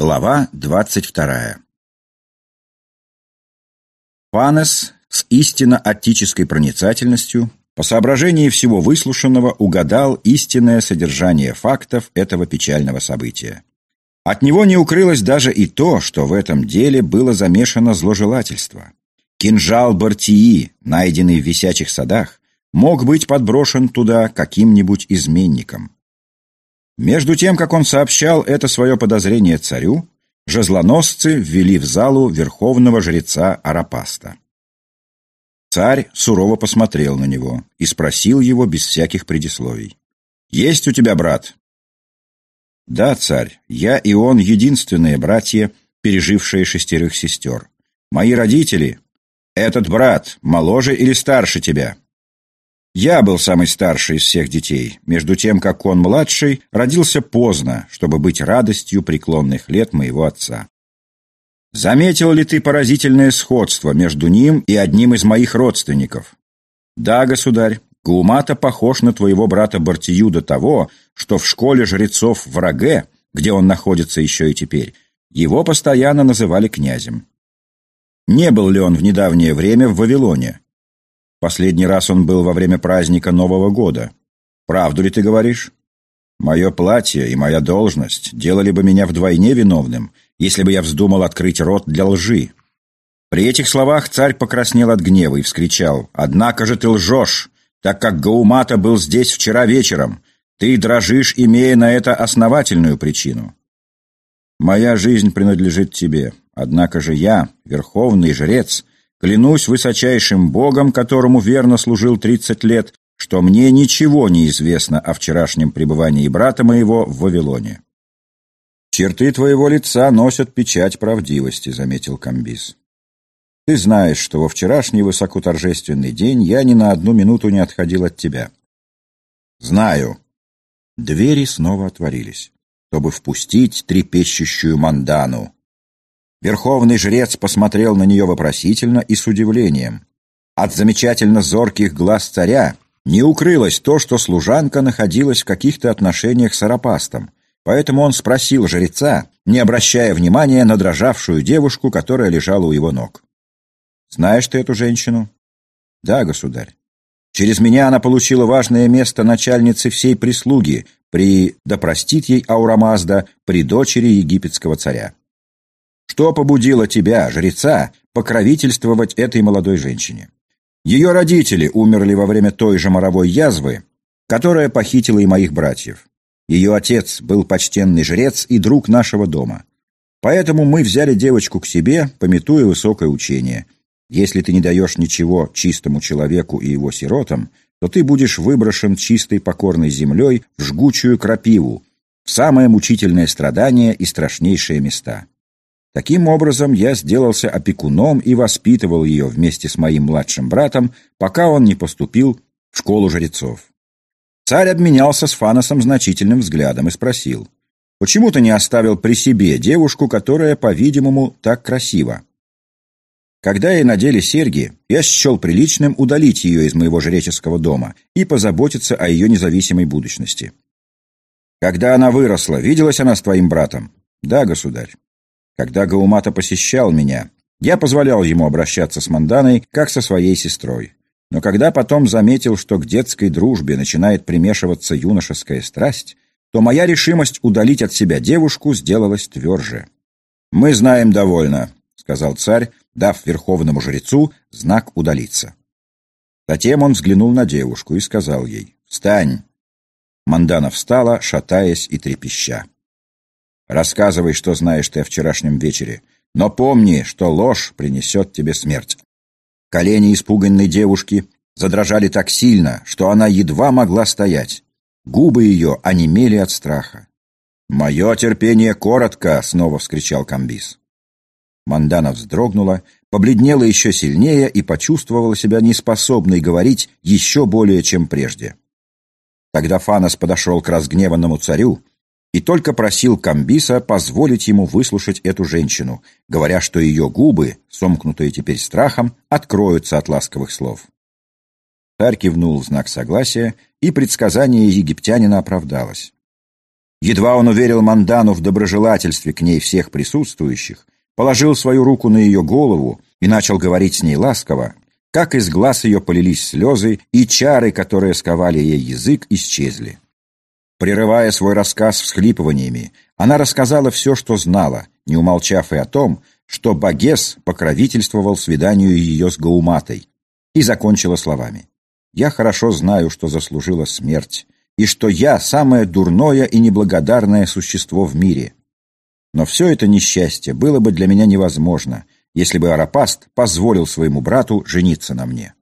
Глава двадцать вторая Панес с истинно оттической проницательностью по соображении всего выслушанного угадал истинное содержание фактов этого печального события. От него не укрылось даже и то, что в этом деле было замешано зложелательство. Кинжал Бартии, найденный в висячих садах, мог быть подброшен туда каким-нибудь изменником. Между тем, как он сообщал это свое подозрение царю, жезлоносцы ввели в залу верховного жреца Арапаста. Царь сурово посмотрел на него и спросил его без всяких предисловий. «Есть у тебя брат?» «Да, царь, я и он единственные братья, пережившие шестерых сестер. Мои родители...» «Этот брат моложе или старше тебя?» Я был самый старший из всех детей, между тем, как он, младший, родился поздно, чтобы быть радостью преклонных лет моего отца. Заметил ли ты поразительное сходство между ним и одним из моих родственников? Да, государь, Гаумата похож на твоего брата Бартию до того, что в школе жрецов в Раге, где он находится еще и теперь, его постоянно называли князем. Не был ли он в недавнее время в Вавилоне? Последний раз он был во время праздника Нового года. Правду ли ты говоришь? Мое платье и моя должность делали бы меня вдвойне виновным, если бы я вздумал открыть рот для лжи. При этих словах царь покраснел от гнева и вскричал, «Однако же ты лжешь, так как Гаумата был здесь вчера вечером. Ты дрожишь, имея на это основательную причину». «Моя жизнь принадлежит тебе, однако же я, верховный жрец, Клянусь высочайшим Богом, которому верно служил тридцать лет, что мне ничего не известно о вчерашнем пребывании брата моего в Вавилоне». «Черты твоего лица носят печать правдивости», — заметил Камбис. «Ты знаешь, что во вчерашний высокоторжественный день я ни на одну минуту не отходил от тебя». «Знаю». Двери снова отворились, чтобы впустить трепещущую мандану, Верховный жрец посмотрел на нее вопросительно и с удивлением. От замечательно зорких глаз царя не укрылось то, что служанка находилась в каких-то отношениях с Арапастом, поэтому он спросил жреца, не обращая внимания на дрожавшую девушку, которая лежала у его ног. «Знаешь ты эту женщину?» «Да, государь. Через меня она получила важное место начальницы всей прислуги при, да простит ей Аурамазда, при дочери египетского царя. Что побудило тебя, жреца, покровительствовать этой молодой женщине? Ее родители умерли во время той же моровой язвы, которая похитила и моих братьев. Ее отец был почтенный жрец и друг нашего дома. Поэтому мы взяли девочку к себе, пометуя высокое учение. Если ты не даешь ничего чистому человеку и его сиротам, то ты будешь выброшен чистой покорной землей в жгучую крапиву, в самое мучительное страдание и страшнейшие места. Таким образом, я сделался опекуном и воспитывал ее вместе с моим младшим братом, пока он не поступил в школу жрецов. Царь обменялся с Фаносом значительным взглядом и спросил, «Почему ты не оставил при себе девушку, которая, по-видимому, так красива?» Когда ей надели серьги, я счел приличным удалить ее из моего жреческого дома и позаботиться о ее независимой будущности. Когда она выросла, виделась она с твоим братом? Да, государь. Когда Гаумата посещал меня, я позволял ему обращаться с Манданой, как со своей сестрой. Но когда потом заметил, что к детской дружбе начинает примешиваться юношеская страсть, то моя решимость удалить от себя девушку сделалась тверже. «Мы знаем довольно», — сказал царь, дав верховному жрецу знак удалиться. Затем он взглянул на девушку и сказал ей «Встань!». Мандана встала, шатаясь и трепеща. Рассказывай, что знаешь ты о вчерашнем вечере. Но помни, что ложь принесет тебе смерть». Колени испуганной девушки задрожали так сильно, что она едва могла стоять. Губы ее онемели от страха. «Мое терпение коротко!» — снова вскричал Камбис. Мандана вздрогнула, побледнела еще сильнее и почувствовала себя неспособной говорить еще более, чем прежде. Тогда Фанос подошел к разгневанному царю и только просил Камбиса позволить ему выслушать эту женщину, говоря, что ее губы, сомкнутые теперь страхом, откроются от ласковых слов. Царь кивнул в знак согласия, и предсказание египтянина оправдалось. Едва он уверил Мандану в доброжелательстве к ней всех присутствующих, положил свою руку на ее голову и начал говорить с ней ласково, как из глаз ее полились слезы, и чары, которые сковали ей язык, исчезли. Прерывая свой рассказ всхлипываниями, она рассказала все, что знала, не умолчав и о том, что Багес покровительствовал свиданию ее с Гауматой, и закончила словами. «Я хорошо знаю, что заслужила смерть, и что я самое дурное и неблагодарное существо в мире. Но все это несчастье было бы для меня невозможно, если бы Арапаст позволил своему брату жениться на мне».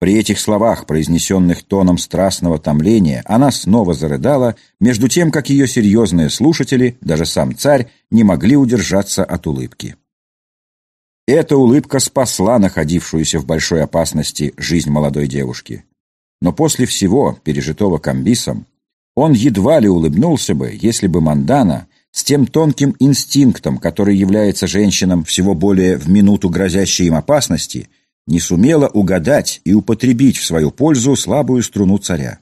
При этих словах, произнесенных тоном страстного томления, она снова зарыдала, между тем, как ее серьезные слушатели, даже сам царь, не могли удержаться от улыбки. Эта улыбка спасла находившуюся в большой опасности жизнь молодой девушки. Но после всего, пережитого Камбисом, он едва ли улыбнулся бы, если бы Мандана с тем тонким инстинктом, который является женщинам всего более в минуту грозящей им опасности, не сумела угадать и употребить в свою пользу слабую струну царя.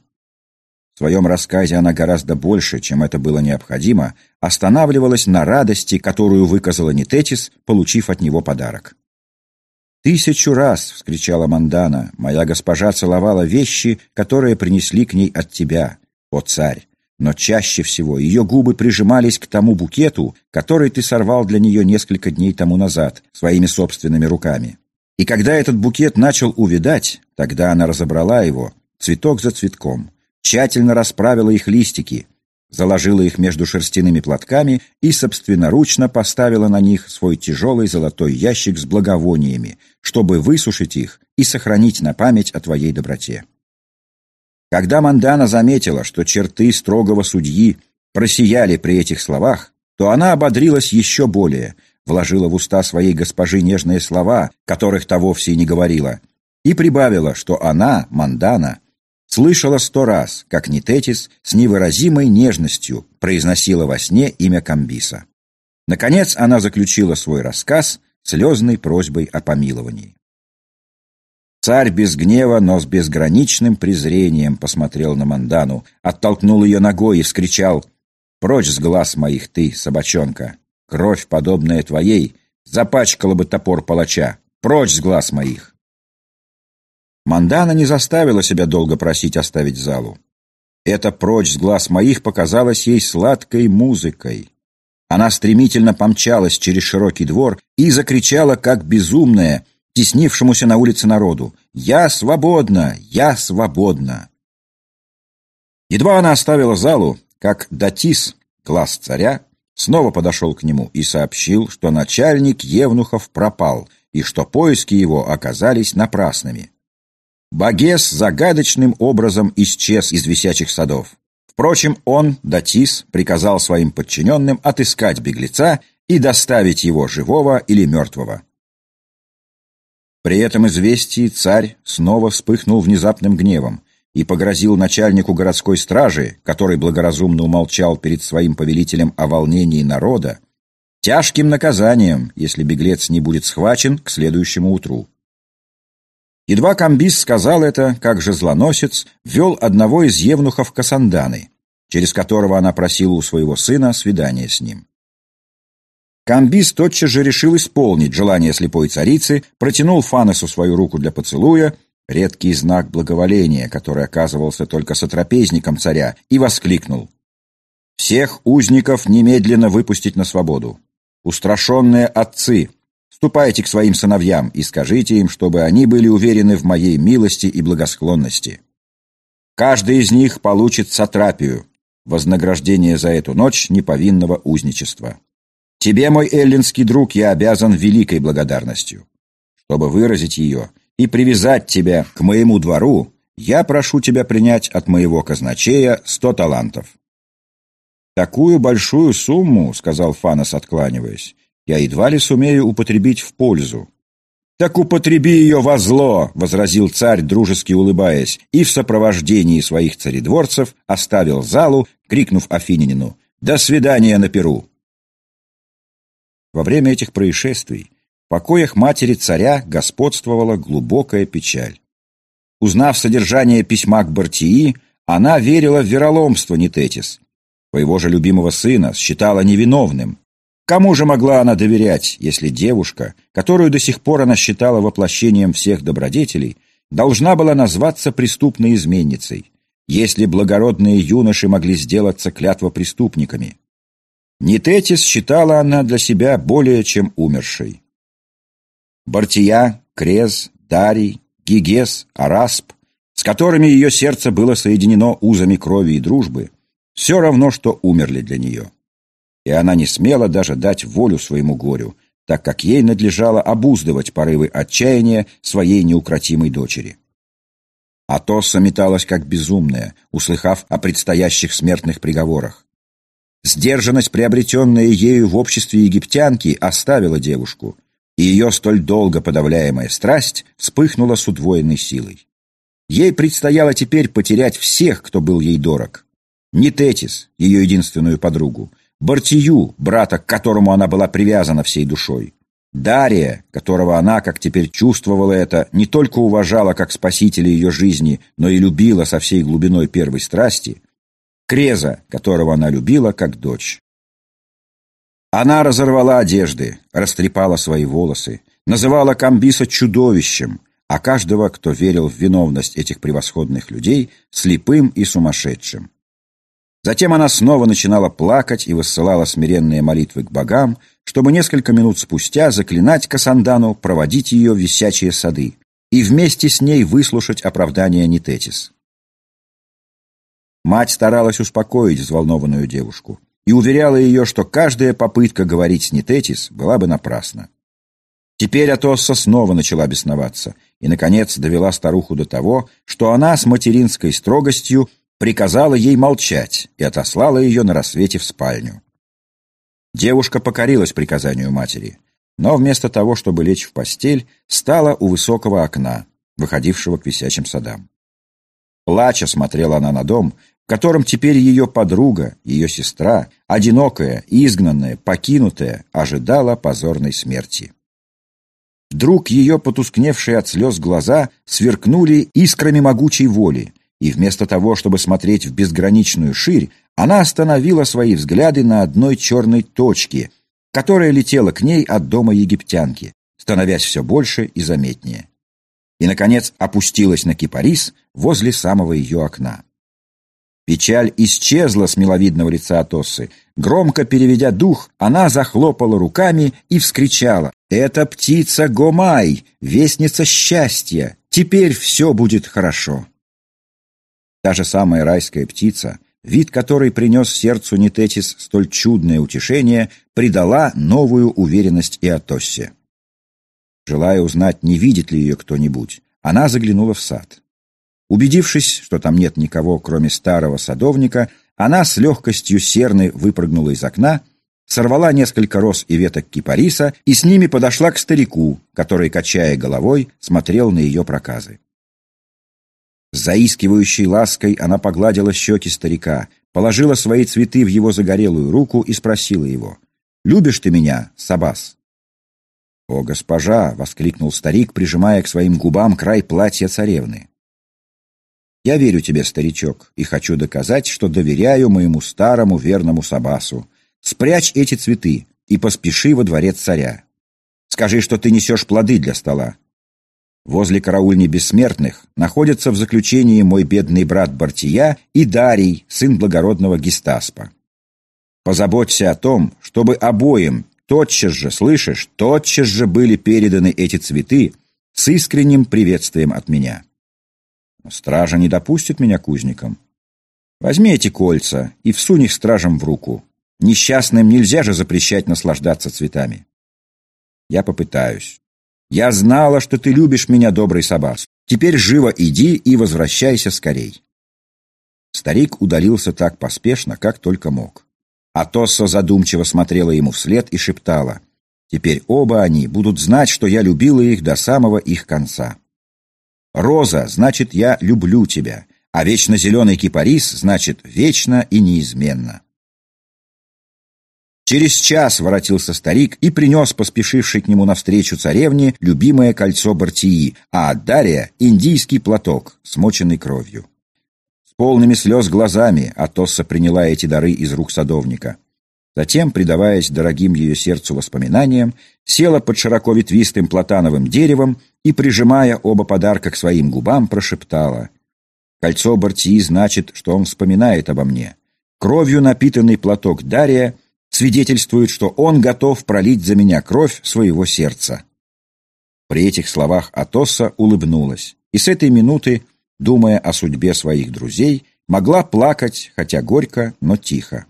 В своем рассказе она гораздо больше, чем это было необходимо, останавливалась на радости, которую выказала Нететис, получив от него подарок. «Тысячу раз!» — вскричала Мандана. «Моя госпожа целовала вещи, которые принесли к ней от тебя, о царь. Но чаще всего ее губы прижимались к тому букету, который ты сорвал для нее несколько дней тому назад, своими собственными руками. И когда этот букет начал увядать, тогда она разобрала его, цветок за цветком, тщательно расправила их листики, заложила их между шерстяными платками и собственноручно поставила на них свой тяжелый золотой ящик с благовониями, чтобы высушить их и сохранить на память о твоей доброте. Когда Мандана заметила, что черты строгого судьи просияли при этих словах, то она ободрилась еще более, вложила в уста своей госпожи нежные слова, которых та вовсе не говорила, и прибавила, что она, Мандана, слышала сто раз, как Нитетис с невыразимой нежностью произносила во сне имя Камбиса. Наконец она заключила свой рассказ слезной просьбой о помиловании. Царь без гнева, но с безграничным презрением посмотрел на Мандану, оттолкнул ее ногой и вскричал «Прочь с глаз моих ты, собачонка! Кровь, подобная твоей, запачкала бы топор палача. Прочь с глаз моих!» Мандана не заставила себя долго просить оставить залу. Это «прочь с глаз моих» показалось ей сладкой музыкой. Она стремительно помчалась через широкий двор и закричала, как безумная, теснившемуся на улице народу, «Я свободна! Я свободна!» Едва она оставила залу, как Датис, глаз царя, снова подошел к нему и сообщил, что начальник Евнухов пропал и что поиски его оказались напрасными. Багес загадочным образом исчез из висячих садов. Впрочем, он, Датис, приказал своим подчиненным отыскать беглеца и доставить его живого или мертвого. При этом известии царь снова вспыхнул внезапным гневом и погрозил начальнику городской стражи, который благоразумно умолчал перед своим повелителем о волнении народа, тяжким наказанием, если беглец не будет схвачен к следующему утру. Едва Камбис сказал это, как же злоносец ввел одного из евнухов Касанданы, через которого она просила у своего сына свидание с ним. Камбис тотчас же решил исполнить желание слепой царицы, протянул Фанесу свою руку для поцелуя редкий знак благоволения, который оказывался только сотрапезником царя, и воскликнул. «Всех узников немедленно выпустить на свободу. Устрашенные отцы, ступайте к своим сыновьям и скажите им, чтобы они были уверены в моей милости и благосклонности. Каждый из них получит сатрапию, вознаграждение за эту ночь неповинного узничества. Тебе, мой эллинский друг, я обязан великой благодарностью. Чтобы выразить ее, и привязать тебя к моему двору, я прошу тебя принять от моего казначея сто талантов». «Такую большую сумму, — сказал Фанос, откланиваясь, — я едва ли сумею употребить в пользу». «Так употреби ее во зло!» — возразил царь, дружески улыбаясь, и в сопровождении своих царедворцев оставил залу, крикнув Афининину «До свидания на Перу!» Во время этих происшествий покоях матери царя господствовала глубокая печаль. Узнав содержание письма к Бартии, она верила в вероломство Нететис. Своего же любимого сына считала невиновным. Кому же могла она доверять, если девушка, которую до сих пор она считала воплощением всех добродетелей, должна была назваться преступной изменницей, если благородные юноши могли сделаться клятвопреступниками? Нитетис считала она для себя более чем умершей. Бартия, Крез, Дарий, Гигес, Арасп, с которыми ее сердце было соединено узами крови и дружбы, все равно, что умерли для нее. И она не смела даже дать волю своему горю, так как ей надлежало обуздывать порывы отчаяния своей неукротимой дочери. Атосса металась как безумная, услыхав о предстоящих смертных приговорах. Сдержанность, приобретенная ею в обществе египтянки, оставила девушку, и ее столь долго подавляемая страсть вспыхнула с удвоенной силой. Ей предстояло теперь потерять всех, кто был ей дорог. Не Тетис, ее единственную подругу, Бартию, брата, к которому она была привязана всей душой, Дария, которого она, как теперь чувствовала это, не только уважала как спасителя ее жизни, но и любила со всей глубиной первой страсти, Креза, которого она любила как дочь. Она разорвала одежды, растрепала свои волосы, называла Камбиса чудовищем, а каждого, кто верил в виновность этих превосходных людей, слепым и сумасшедшим. Затем она снова начинала плакать и высылала смиренные молитвы к богам, чтобы несколько минут спустя заклинать Касандану проводить ее в висячие сады и вместе с ней выслушать оправдание Нитетис. Мать старалась успокоить взволнованную девушку и уверяла ее, что каждая попытка говорить с Нитетис была бы напрасна. Теперь Атосса снова начала бесноваться и, наконец, довела старуху до того, что она с материнской строгостью приказала ей молчать и отослала ее на рассвете в спальню. Девушка покорилась приказанию матери, но вместо того, чтобы лечь в постель, стала у высокого окна, выходившего к висячим садам. Плача смотрела она на дом, котором теперь ее подруга, ее сестра, одинокая, изгнанная, покинутая, ожидала позорной смерти. Вдруг ее потускневшие от слез глаза сверкнули искрами могучей воли, и вместо того, чтобы смотреть в безграничную ширь, она остановила свои взгляды на одной черной точке, которая летела к ней от дома египтянки, становясь все больше и заметнее. И, наконец, опустилась на кипарис возле самого ее окна. Печаль исчезла с миловидного лица Атоссы. Громко переведя дух, она захлопала руками и вскричала. «Это птица Гомай, вестница счастья! Теперь все будет хорошо!» Та же самая райская птица, вид которой принес сердцу Нететис столь чудное утешение, придала новую уверенность и Атоссе. Желая узнать, не видит ли ее кто-нибудь, она заглянула в сад. Убедившись, что там нет никого, кроме старого садовника, она с легкостью серны выпрыгнула из окна, сорвала несколько роз и веток кипариса и с ними подошла к старику, который, качая головой, смотрел на ее проказы. С заискивающей лаской она погладила щеки старика, положила свои цветы в его загорелую руку и спросила его, «Любишь ты меня, Сабас?» «О, госпожа!» — воскликнул старик, прижимая к своим губам край платья царевны. «Я верю тебе, старичок, и хочу доказать, что доверяю моему старому верному Сабасу. Спрячь эти цветы и поспеши во дворец царя. Скажи, что ты несешь плоды для стола. Возле караульни бессмертных находятся в заключении мой бедный брат Бартия и Дарий, сын благородного Гестаспа. Позаботься о том, чтобы обоим тотчас же, слышишь, тотчас же были переданы эти цветы с искренним приветствием от меня. Стража не допустит меня к узникам. Возьми эти кольца и всунь их стражам в руку. Несчастным нельзя же запрещать наслаждаться цветами. Я попытаюсь. Я знала, что ты любишь меня, добрый Сабас. Теперь живо иди и возвращайся скорей. Старик удалился так поспешно, как только мог. Атосса задумчиво смотрела ему вслед и шептала. Теперь оба они будут знать, что я любила их до самого их конца. Роза, значит, я люблю тебя, а вечно зеленый кипарис, значит, вечно и неизменно. Через час воротился старик и принес поспешивший к нему навстречу царевне любимое кольцо Бартии, а от Дария — индийский платок, смоченный кровью. полными слез глазами Атосса приняла эти дары из рук садовника. Затем, предаваясь дорогим ее сердцу воспоминаниям, села под широко ветвистым платановым деревом и, прижимая оба подарка к своим губам, прошептала «Кольцо Бартии значит, что он вспоминает обо мне. Кровью напитанный платок Дария свидетельствует, что он готов пролить за меня кровь своего сердца». При этих словах Атоса улыбнулась, и с этой минуты, думая о судьбе своих друзей, могла плакать, хотя горько, но тихо.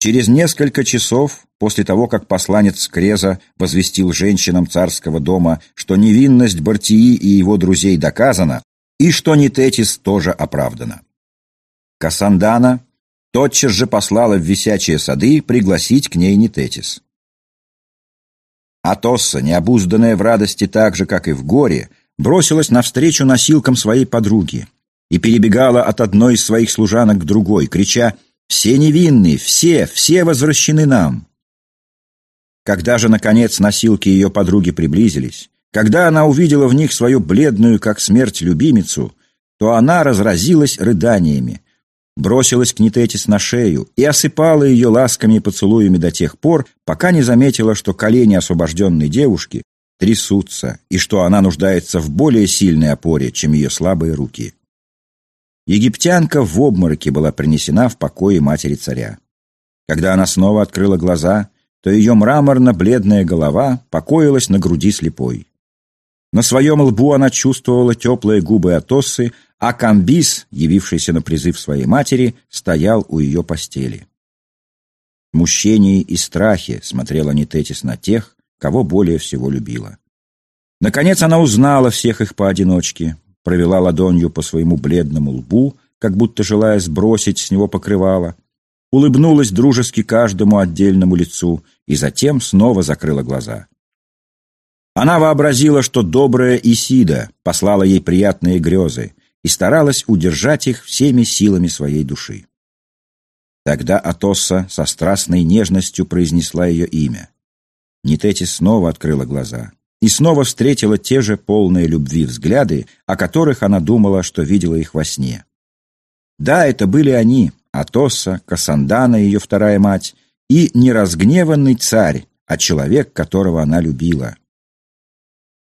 Через несколько часов, после того, как посланец Креза возвестил женщинам царского дома, что невинность Бартии и его друзей доказана, и что Нитетис тоже оправдана. Кассандана тотчас же послала в висячие сады пригласить к ней Нитетис. Атосса, необузданная в радости так же, как и в горе, бросилась навстречу носилкам своей подруги и перебегала от одной из своих служанок к другой, крича все невинные, все, все возвращены нам. Когда же, наконец, носилки ее подруги приблизились, когда она увидела в них свою бледную, как смерть, любимицу, то она разразилась рыданиями, бросилась к Нитетис на шею и осыпала ее ласками и поцелуями до тех пор, пока не заметила, что колени освобожденной девушки трясутся и что она нуждается в более сильной опоре, чем ее слабые руки. Египтянка в обмороке была принесена в покое матери царя. Когда она снова открыла глаза, то ее мраморно-бледная голова покоилась на груди слепой. На своем лбу она чувствовала теплые губы Атосы, а Камбис, явившийся на призыв своей матери, стоял у ее постели. В и страхе смотрела Нитетис на тех, кого более всего любила. Наконец она узнала всех их поодиночке, провела ладонью по своему бледному лбу, как будто желая сбросить с него покрывало, улыбнулась дружески каждому отдельному лицу и затем снова закрыла глаза. Она вообразила, что добрая Исида послала ей приятные грезы и старалась удержать их всеми силами своей души. Тогда Атосса со страстной нежностью произнесла ее имя. Нитети снова открыла глаза и снова встретила те же полные любви взгляды, о которых она думала, что видела их во сне. Да, это были они, Атоса, Кассандана, ее вторая мать, и неразгневанный царь, а человек, которого она любила.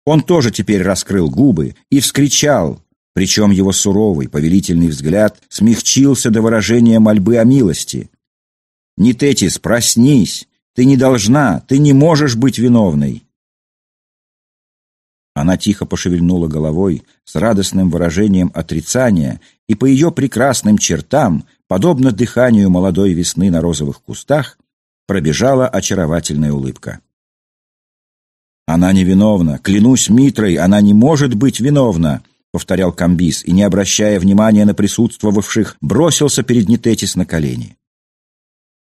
Он тоже теперь раскрыл губы и вскричал, причем его суровый, повелительный взгляд смягчился до выражения мольбы о милости. «Нитетис, проснись! Ты не должна, ты не можешь быть виновной!» Она тихо пошевельнула головой с радостным выражением отрицания, и по ее прекрасным чертам, подобно дыханию молодой весны на розовых кустах, пробежала очаровательная улыбка. «Она невиновна! Клянусь Митрой, она не может быть виновна!» — повторял Камбис, и, не обращая внимания на присутствовавших, бросился перед Нететис на колени.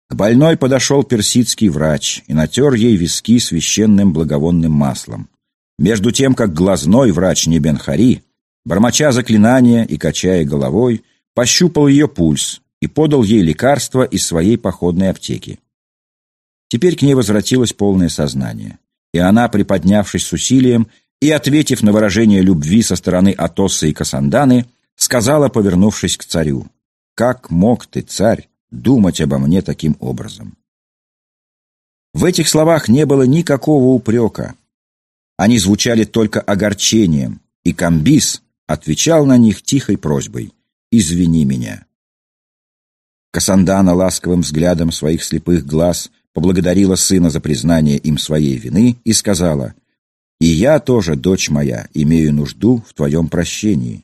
К больной подошел персидский врач и натер ей виски священным благовонным маслом. Между тем, как глазной врач Небенхари, бормоча заклинания и качая головой, пощупал ее пульс и подал ей лекарство из своей походной аптеки. Теперь к ней возвратилось полное сознание, и она, приподнявшись с усилием и ответив на выражение любви со стороны Атоса и Касанданы, сказала, повернувшись к царю, «Как мог ты, царь, думать обо мне таким образом?» В этих словах не было никакого упрека, они звучали только огорчением, и Камбис отвечал на них тихой просьбой «Извини меня». Касандана ласковым взглядом своих слепых глаз поблагодарила сына за признание им своей вины и сказала «И я тоже, дочь моя, имею нужду в твоем прощении».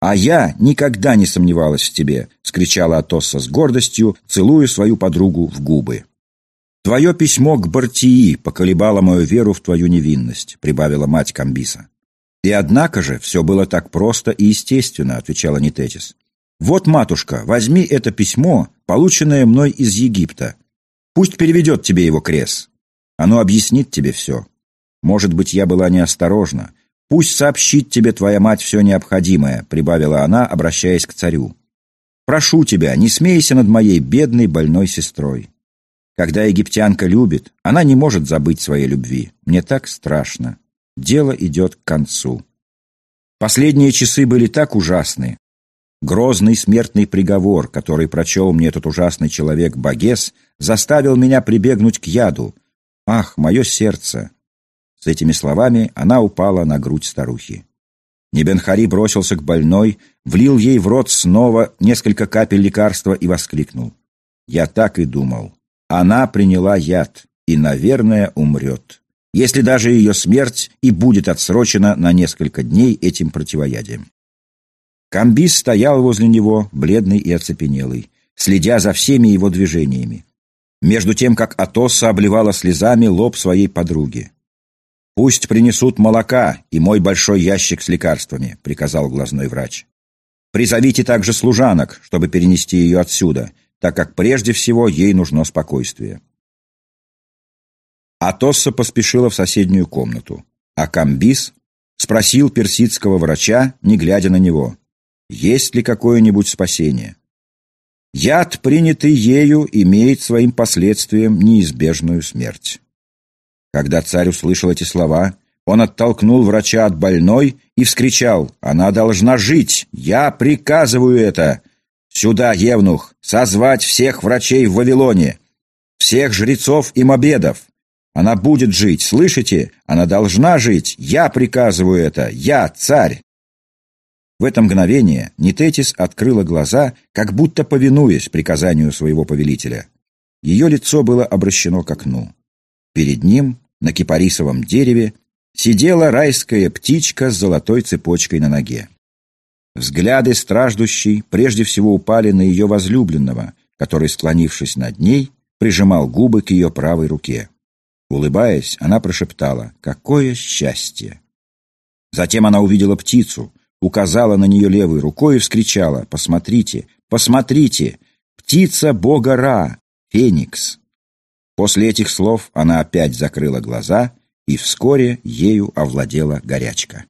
«А я никогда не сомневалась в тебе!» — скричала Атосса с гордостью, целуя свою подругу в губы. «Твое письмо к Бартии поколебало мою веру в твою невинность», — прибавила мать Камбиса. «И однако же все было так просто и естественно», — отвечала Нитетис. «Вот, матушка, возьми это письмо, полученное мной из Египта. Пусть переведет тебе его крес. Оно объяснит тебе все. Может быть, я была неосторожна. Пусть сообщит тебе твоя мать все необходимое», — прибавила она, обращаясь к царю. «Прошу тебя, не смейся над моей бедной больной сестрой». Когда египтянка любит, она не может забыть своей любви. Мне так страшно. Дело идет к концу. Последние часы были так ужасны. Грозный смертный приговор, который прочел мне этот ужасный человек Багес, заставил меня прибегнуть к яду. Ах, мое сердце! С этими словами она упала на грудь старухи. Небенхари бросился к больной, влил ей в рот снова несколько капель лекарства и воскликнул. «Я так и думал. Она приняла яд и, наверное, умрет. Если даже ее смерть и будет отсрочена на несколько дней этим противоядием». Камбис стоял возле него, бледный и оцепенелый, следя за всеми его движениями. Между тем, как Атоса обливала слезами лоб своей подруги. «Пусть принесут молока и мой большой ящик с лекарствами», — приказал глазной врач. «Призовите также служанок, чтобы перенести ее отсюда, так как прежде всего ей нужно спокойствие». Атосса поспешила в соседнюю комнату, а Камбис спросил персидского врача, не глядя на него, есть ли какое-нибудь спасение. Яд, принятый ею, имеет своим последствием неизбежную смерть. Когда царь услышал эти слова, он оттолкнул врача от больной и вскричал «Она должна жить! Я приказываю это! Сюда, Евнух, созвать всех врачей в Вавилоне, всех жрецов и мобедов! Она будет жить, слышите? Она должна жить! Я приказываю это! Я царь!» В это мгновение Нитетис открыла глаза, как будто повинуясь приказанию своего повелителя. Ее лицо было обращено к окну. Перед ним на кипарисовом дереве сидела райская птичка с золотой цепочкой на ноге. Взгляды страждущей прежде всего упали на ее возлюбленного, который, склонившись над ней, прижимал губы к ее правой руке. Улыбаясь, она прошептала «Какое счастье!». Затем она увидела птицу, указала на нее левой рукой и вскричала «Посмотрите, посмотрите! Птица бога Ра, Феникс!». После этих слов она опять закрыла глаза, и вскоре ею овладела горячка.